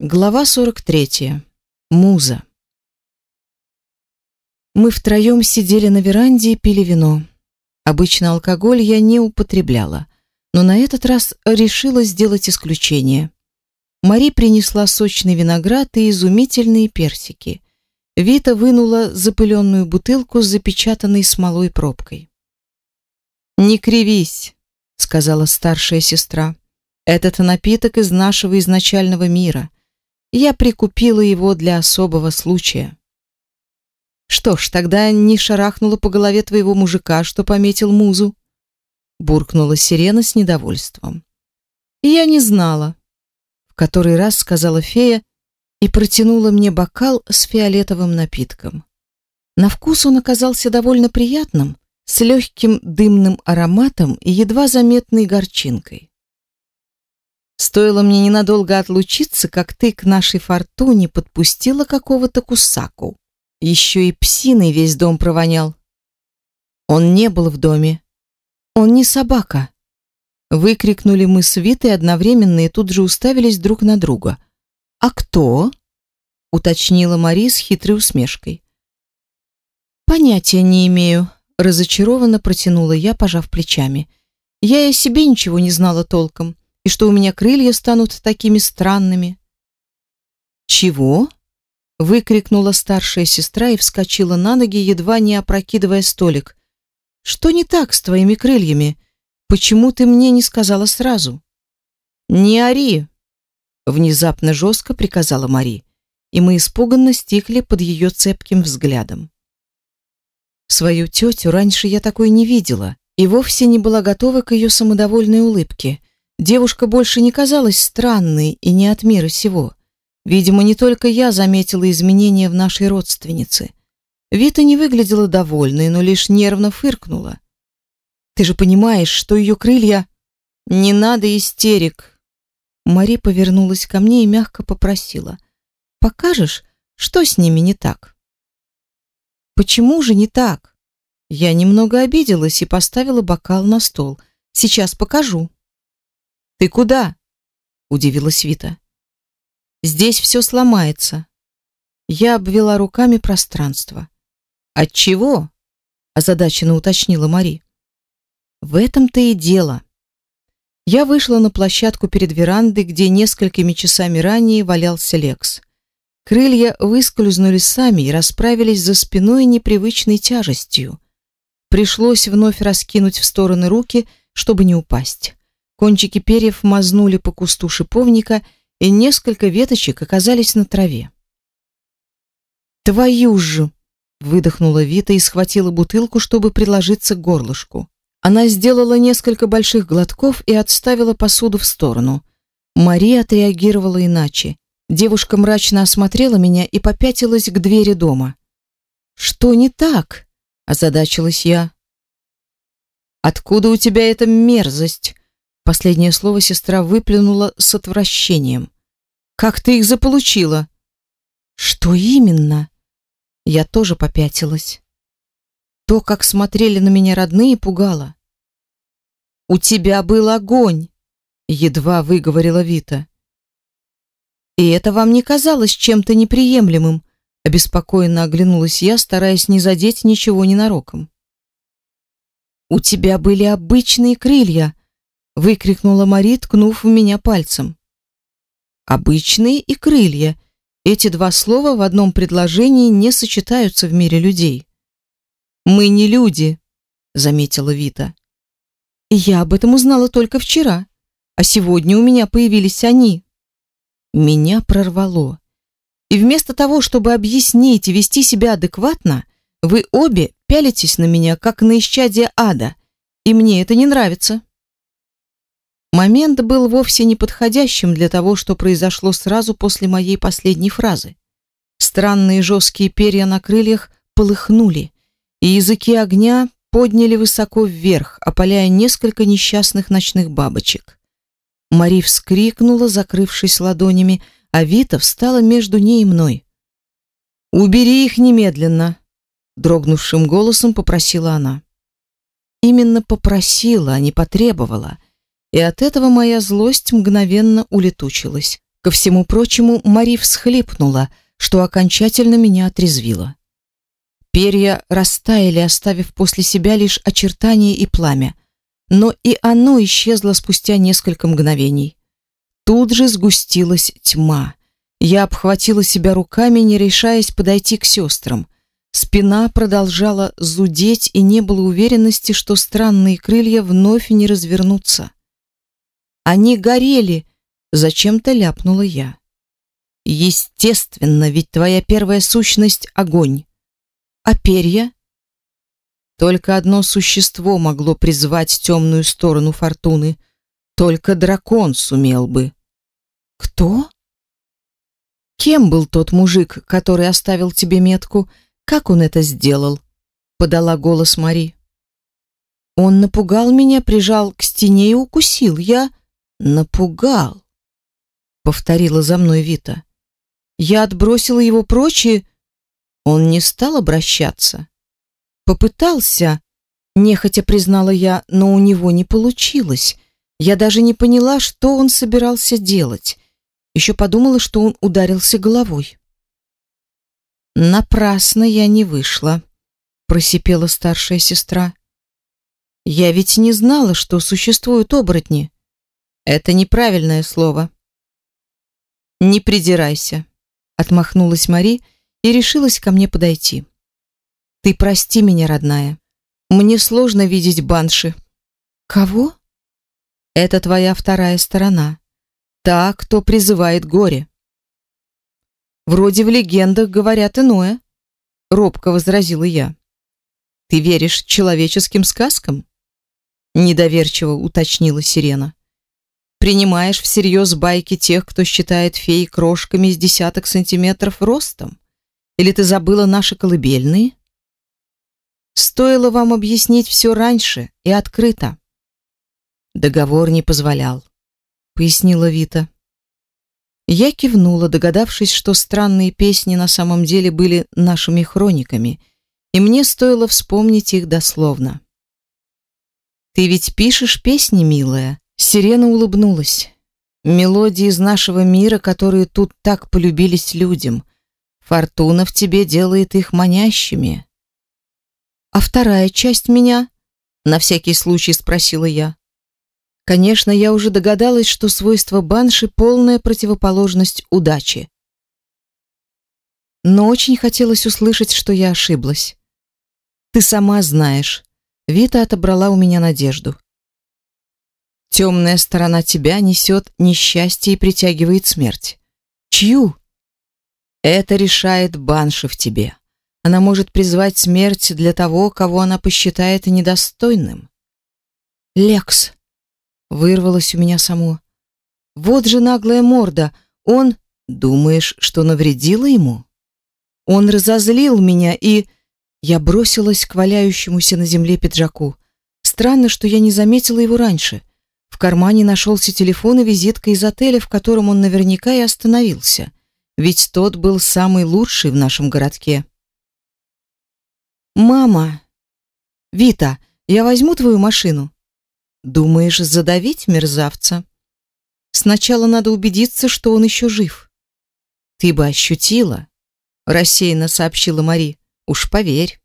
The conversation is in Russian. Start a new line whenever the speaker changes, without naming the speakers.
Глава 43. Муза. Мы втроем сидели на веранде и пили вино. Обычно алкоголь я не употребляла, но на этот раз решила сделать исключение. Мари принесла сочный виноград и изумительные персики. Вита вынула запыленную бутылку с запечатанной смолой пробкой. «Не кривись», — сказала старшая сестра. «Этот напиток из нашего изначального мира» Я прикупила его для особого случая. Что ж, тогда не шарахнула по голове твоего мужика, что пометил музу, буркнула Сирена с недовольством. Я не знала, в который раз сказала фея и протянула мне бокал с фиолетовым напитком. На вкус он оказался довольно приятным, с легким дымным ароматом и едва заметной горчинкой. Стоило мне ненадолго отлучиться, как ты к нашей фортуне подпустила какого-то кусаку. Еще и псиной весь дом провонял. Он не был в доме. Он не собака. Выкрикнули мы с Витой одновременно и тут же уставились друг на друга. «А кто?» — уточнила Мари с хитрой усмешкой. «Понятия не имею», — разочарованно протянула я, пожав плечами. «Я и о себе ничего не знала толком и что у меня крылья станут такими странными. Чего? выкрикнула старшая сестра и вскочила на ноги, едва не опрокидывая столик. Что не так с твоими крыльями? Почему ты мне не сказала сразу? Не ори, внезапно жестко приказала Мари, и мы испуганно стихли под ее цепким взглядом. Свою тетю раньше я такой не видела и вовсе не была готова к ее самодовольной улыбке. Девушка больше не казалась странной и не от мира сего. Видимо, не только я заметила изменения в нашей родственнице. Вита не выглядела довольной, но лишь нервно фыркнула. Ты же понимаешь, что ее крылья не надо истерик. Мари повернулась ко мне и мягко попросила: "Покажешь, что с ними не так?" Почему же не так? Я немного обиделась и поставила бокал на стол. Сейчас покажу. Ты куда? удивилась Вита. Здесь все сломается. Я обвела руками пространство. От чего? озадаченно уточнила Мари. В этом-то и дело. Я вышла на площадку перед верандой, где несколькими часами ранее валялся Лекс. Крылья выскользнули сами и расправились за спиной непривычной тяжестью. Пришлось вновь раскинуть в стороны руки, чтобы не упасть. Кончики перьев мазнули по кусту шиповника, и несколько веточек оказались на траве. «Твою же!» — выдохнула Вита и схватила бутылку, чтобы приложиться к горлышку. Она сделала несколько больших глотков и отставила посуду в сторону. Мария отреагировала иначе. Девушка мрачно осмотрела меня и попятилась к двери дома. «Что не так?» — озадачилась я. «Откуда у тебя эта мерзость?» Последнее слово сестра выплюнула с отвращением. Как ты их заполучила? Что именно? Я тоже попятилась. То, как смотрели на меня родные, пугало. У тебя был огонь, едва выговорила Вита. И это вам не казалось чем-то неприемлемым? Обеспокоенно оглянулась я, стараясь не задеть ничего ненароком. У тебя были обычные крылья, выкрикнула Мари, ткнув в меня пальцем. Обычные и крылья. Эти два слова в одном предложении не сочетаются в мире людей. Мы не люди, заметила Вита. Я об этом узнала только вчера, а сегодня у меня появились они. Меня прорвало. И вместо того, чтобы объяснить и вести себя адекватно, вы обе пялитесь на меня, как на исчадие ада, и мне это не нравится. Момент был вовсе не подходящим для того, что произошло сразу после моей последней фразы. Странные жесткие перья на крыльях полыхнули, и языки огня подняли высоко вверх, опаляя несколько несчастных ночных бабочек. Мари вскрикнула, закрывшись ладонями, а Вита встала между ней и мной. «Убери их немедленно!» Дрогнувшим голосом попросила она. Именно попросила, а не потребовала — и от этого моя злость мгновенно улетучилась. Ко всему прочему, Мари всхлипнула, что окончательно меня отрезвило. Перья растаяли, оставив после себя лишь очертания и пламя, но и оно исчезло спустя несколько мгновений. Тут же сгустилась тьма. Я обхватила себя руками, не решаясь подойти к сестрам. Спина продолжала зудеть, и не было уверенности, что странные крылья вновь не развернутся. Они горели, зачем-то ляпнула я. Естественно, ведь твоя первая сущность огонь. А перья? Только одно существо могло призвать темную сторону фортуны. Только дракон сумел бы. Кто? Кем был тот мужик, который оставил тебе метку? Как он это сделал? Подала голос Мари. Он напугал меня, прижал к стене и укусил. Я напугал. Повторила за мной Вита. Я отбросила его прочь и... Он не стал обращаться. Попытался, нехотя признала я, но у него не получилось. Я даже не поняла, что он собирался делать. Еще подумала, что он ударился головой. Напрасно я не вышла, просипела старшая сестра. Я ведь не знала, что существуют оборотни. Это неправильное слово. Не придирайся, отмахнулась Мари и решилась ко мне подойти. Ты прости меня, родная. Мне сложно видеть банши. Кого? Это твоя вторая сторона. Та, кто призывает горе. Вроде в легендах говорят иное, робко возразила я. Ты веришь человеческим сказкам? недоверчиво уточнила Сирена. Принимаешь всерьез байки тех, кто считает феи крошками с десяток сантиметров ростом? Или ты забыла наши колыбельные? Стоило вам объяснить все раньше и открыто. Договор не позволял, пояснила Вита. Я кивнула, догадавшись, что странные песни на самом деле были нашими хрониками, и мне стоило вспомнить их дословно. Ты ведь пишешь песни, милая? Сирена улыбнулась. Мелодии из нашего мира, которые тут так полюбились людям. Фортуна в тебе делает их манящими. А вторая часть меня? На всякий случай спросила я. Конечно, я уже догадалась, что свойство банши полная противоположность удачи. Но очень хотелось услышать, что я ошиблась. Ты сама знаешь. Вита отобрала у меня надежду. Темная сторона тебя несет несчастье и притягивает смерть. Чью? Это решает банши в тебе. Она может призвать смерть для того, кого она посчитает недостойным. Лекс, Вырвалось у меня само. Вот же наглая морда. Он, думаешь, что навредила ему? Он разозлил меня и я бросилась к валяющемуся на земле пиджаку. Странно, что я не заметила его раньше. В кармане нашелся телефон и визитка из отеля, в котором он наверняка и остановился. Ведь тот был самый лучший в нашем городке. Мама, Вита, я возьму твою машину. Думаешь, задавить мерзавца? Сначала надо убедиться, что он еще жив. Ты бы ощутила, рассеянно сообщила Мари. Уж поверь.